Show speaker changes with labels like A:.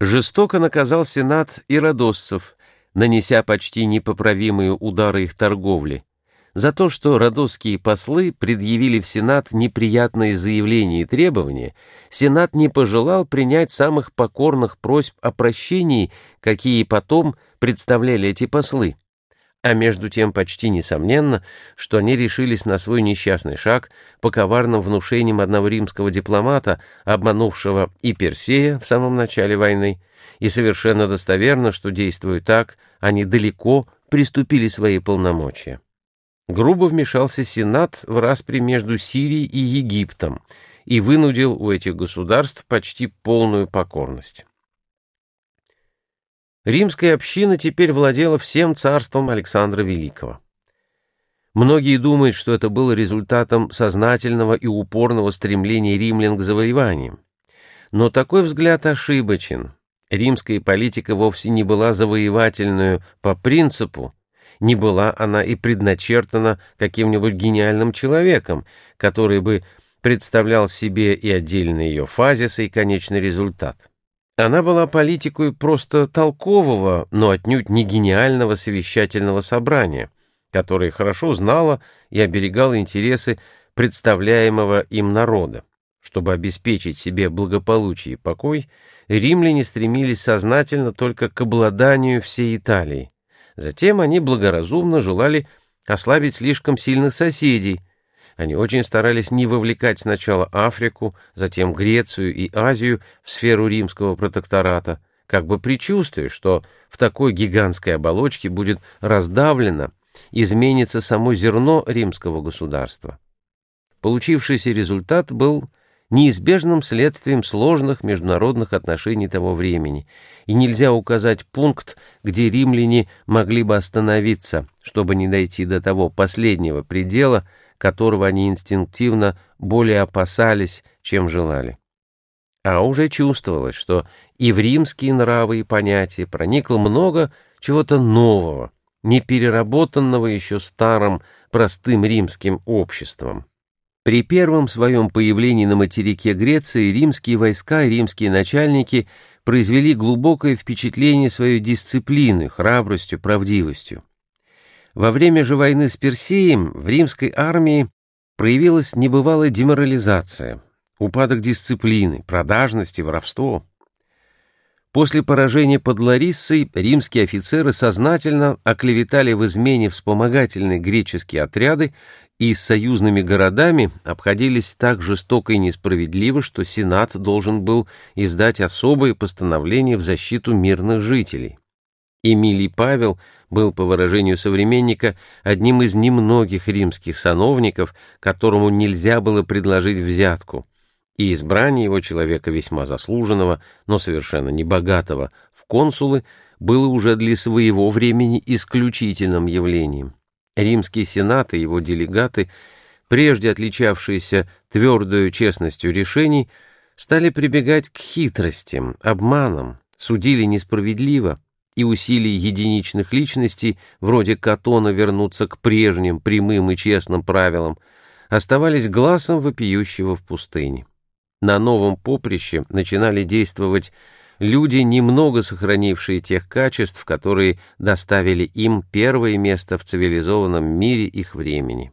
A: Жестоко наказал Сенат и родосцев, нанеся почти непоправимые удары их торговли, за то, что родосские послы предъявили в Сенат неприятные заявления и требования, Сенат не пожелал принять самых покорных просьб о прощении, какие потом представляли эти послы. А между тем почти несомненно, что они решились на свой несчастный шаг по коварным внушениям одного римского дипломата, обманувшего и Персея в самом начале войны, и совершенно достоверно, что, действуя так, они далеко приступили свои полномочия. Грубо вмешался Сенат в распри между Сирией и Египтом и вынудил у этих государств почти полную покорность. Римская община теперь владела всем царством Александра Великого. Многие думают, что это было результатом сознательного и упорного стремления римлян к завоеваниям. Но такой взгляд ошибочен. Римская политика вовсе не была завоевательную по принципу, не была она и предначертана каким-нибудь гениальным человеком, который бы представлял себе и отдельные ее фазисы, и конечный результат. Она была политикой просто толкового, но отнюдь не гениального совещательного собрания, которое хорошо знало и оберегало интересы представляемого им народа. Чтобы обеспечить себе благополучие и покой, римляне стремились сознательно только к обладанию всей Италии. Затем они благоразумно желали ослабить слишком сильных соседей, они очень старались не вовлекать сначала Африку, затем Грецию и Азию в сферу римского протектората, как бы предчувствуя, что в такой гигантской оболочке будет раздавлено, изменится само зерно римского государства. Получившийся результат был неизбежным следствием сложных международных отношений того времени, и нельзя указать пункт, где римляне могли бы остановиться, чтобы не дойти до того последнего предела, которого они инстинктивно более опасались, чем желали. А уже чувствовалось, что и в римские нравы и понятия проникло много чего-то нового, не переработанного еще старым простым римским обществом. При первом своем появлении на материке Греции римские войска и римские начальники произвели глубокое впечатление своей дисциплиной, храбростью, правдивостью. Во время же войны с Персеем в римской армии проявилась небывалая деморализация, упадок дисциплины, продажность и воровство. После поражения под Лариссой римские офицеры сознательно оклеветали в измене вспомогательные греческие отряды и с союзными городами обходились так жестоко и несправедливо, что Сенат должен был издать особые постановления в защиту мирных жителей. Эмилий Павел был, по выражению современника, одним из немногих римских сановников, которому нельзя было предложить взятку, и избрание его человека весьма заслуженного, но совершенно небогатого, в консулы было уже для своего времени исключительным явлением. Римский сенат и его делегаты, прежде отличавшиеся твердою честностью решений, стали прибегать к хитростям, обманам, судили несправедливо, и усилий единичных личностей, вроде Катона, вернуться к прежним прямым и честным правилам, оставались глазом вопиющего в пустыне. На новом поприще начинали действовать люди, немного сохранившие тех качеств, которые доставили им первое место в цивилизованном мире их времени.